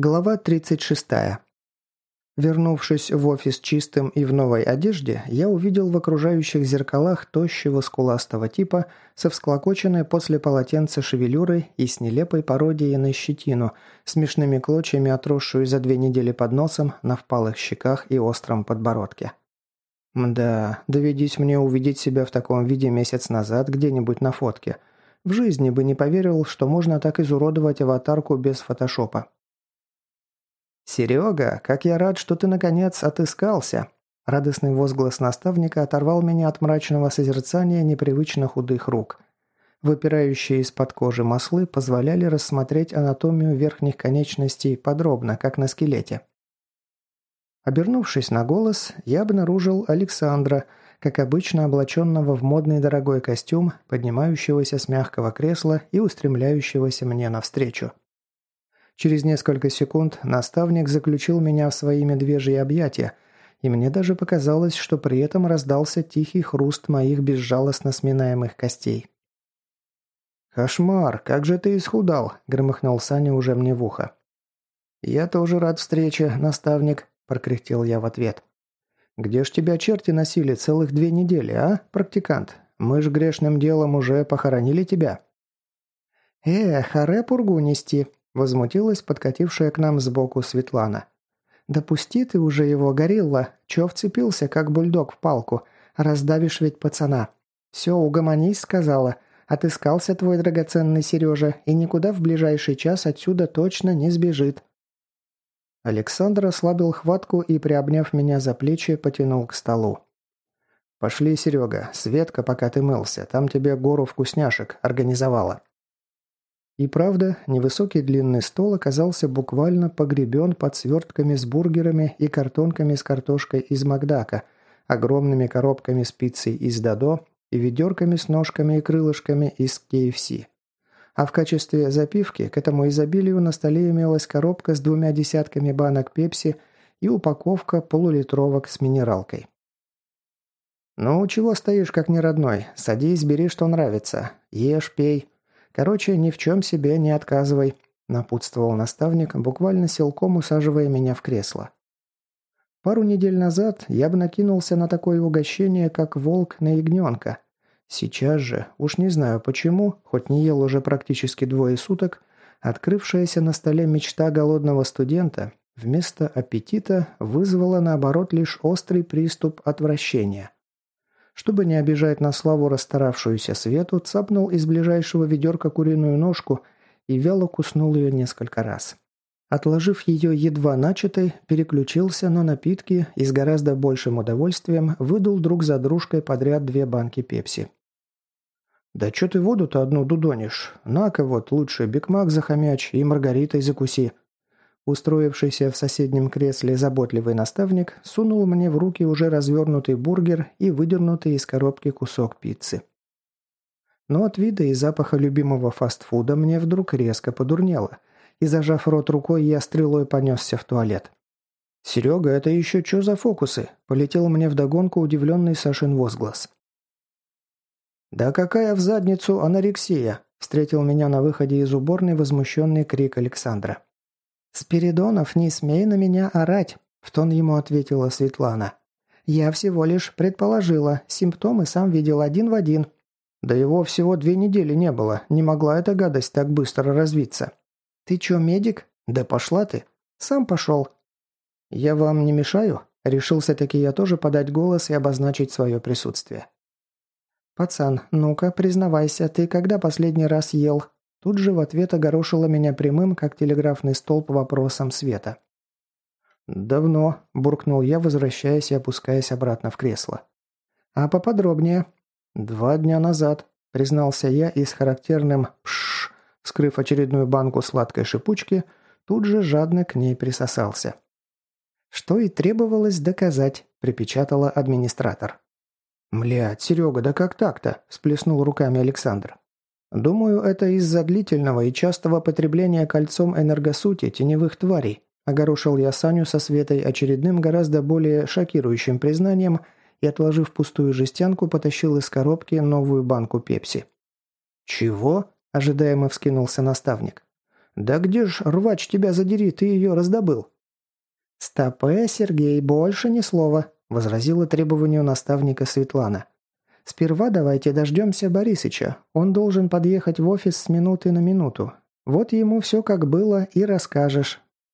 Глава 36. Вернувшись в офис чистым и в новой одежде, я увидел в окружающих зеркалах тощего скуластого типа со всклокоченной после полотенца шевелюрой и с нелепой пародией на щетину, смешными клочьями отросшую за две недели под носом, на впалых щеках и остром подбородке. Мда, доведись мне увидеть себя в таком виде месяц назад где-нибудь на фотке. В жизни бы не поверил, что можно так изуродовать аватарку без фотошопа. «Серега, как я рад, что ты наконец отыскался!» Радостный возглас наставника оторвал меня от мрачного созерцания непривычно худых рук. Выпирающие из-под кожи маслы позволяли рассмотреть анатомию верхних конечностей подробно, как на скелете. Обернувшись на голос, я обнаружил Александра, как обычно облаченного в модный дорогой костюм, поднимающегося с мягкого кресла и устремляющегося мне навстречу. Через несколько секунд наставник заключил меня в свои медвежьи объятия, и мне даже показалось, что при этом раздался тихий хруст моих безжалостно сминаемых костей. «Кошмар, как же ты исхудал!» – громыхнул Саня уже мне в ухо. «Я тоже рад встрече, наставник», – прокряхтел я в ответ. «Где ж тебя черти носили целых две недели, а, практикант? Мы ж грешным делом уже похоронили тебя». «Э, харе пургу нести», Возмутилась подкатившая к нам сбоку Светлана. «Допусти ты уже его, горилла. Чё вцепился, как бульдог в палку? Раздавишь ведь пацана. Все, угомонись», — сказала. «Отыскался твой драгоценный Сережа, и никуда в ближайший час отсюда точно не сбежит». Александр ослабил хватку и, приобняв меня за плечи, потянул к столу. «Пошли, Серега. Светка, пока ты мылся. Там тебе гору вкусняшек организовала». И правда, невысокий длинный стол оказался буквально погребен под свертками с бургерами и картонками с картошкой из Макдака, огромными коробками с пиццей из Дадо и ведерками с ножками и крылышками из KFC. А в качестве запивки к этому изобилию на столе имелась коробка с двумя десятками банок пепси и упаковка полулитровок с минералкой. «Ну, чего стоишь, как неродной? Садись, бери, что нравится. Ешь, пей. Короче, ни в чем себе не отказывай», – напутствовал наставник, буквально силком усаживая меня в кресло. Пару недель назад я бы накинулся на такое угощение, как волк на ягненка. Сейчас же, уж не знаю почему, хоть не ел уже практически двое суток, открывшаяся на столе мечта голодного студента вместо аппетита вызвала наоборот лишь острый приступ отвращения – чтобы не обижать на славу расстаравшуюся Свету, цапнул из ближайшего ведерка куриную ножку и вяло куснул ее несколько раз. Отложив ее едва начатой, переключился на напитки и с гораздо большим удовольствием выдул друг за дружкой подряд две банки пепси. «Да что ты воду-то одну дудонишь? На-ка вот лучше бикмак захомячь и маргаритой закуси», Устроившийся в соседнем кресле заботливый наставник сунул мне в руки уже развернутый бургер и выдернутый из коробки кусок пиццы. Но от вида и запаха любимого фастфуда мне вдруг резко подурнело, и, зажав рот рукой, я стрелой понесся в туалет. «Серега, это еще что за фокусы?» – полетел мне вдогонку удивленный Сашин возглас. «Да какая в задницу анорексия?» – встретил меня на выходе из уборной возмущенный крик Александра. «Спиридонов, не смей на меня орать», – в тон ему ответила Светлана. «Я всего лишь предположила, симптомы сам видел один в один». «Да его всего две недели не было, не могла эта гадость так быстро развиться». «Ты чё, медик?» «Да пошла ты». «Сам пошел». «Я вам не мешаю?» Решился-таки я тоже подать голос и обозначить свое присутствие. «Пацан, ну-ка, признавайся, ты когда последний раз ел?» Тут же в ответ огорошила меня прямым, как телеграфный столб, вопросом Света. «Давно», – буркнул я, возвращаясь и опускаясь обратно в кресло. «А поподробнее?» «Два дня назад», – признался я и с характерным «пшш», вскрыв очередную банку сладкой шипучки, тут же жадно к ней присосался. «Что и требовалось доказать», – припечатала администратор. «Млядь, Серега, да как так-то?» – всплеснул руками Александр. Думаю, это из-за длительного и частого потребления кольцом энергосути теневых тварей. Огорошил я Саню со Светой очередным гораздо более шокирующим признанием и, отложив пустую жестянку, потащил из коробки новую банку пепси. «Чего?» – ожидаемо вскинулся наставник. «Да где ж, рвач, тебя задери, ты ее раздобыл?» «Стопе, Сергей, больше ни слова», – возразила требованию наставника Светлана. «Сперва давайте дождемся Борисыча. Он должен подъехать в офис с минуты на минуту. Вот ему все как было и расскажешь.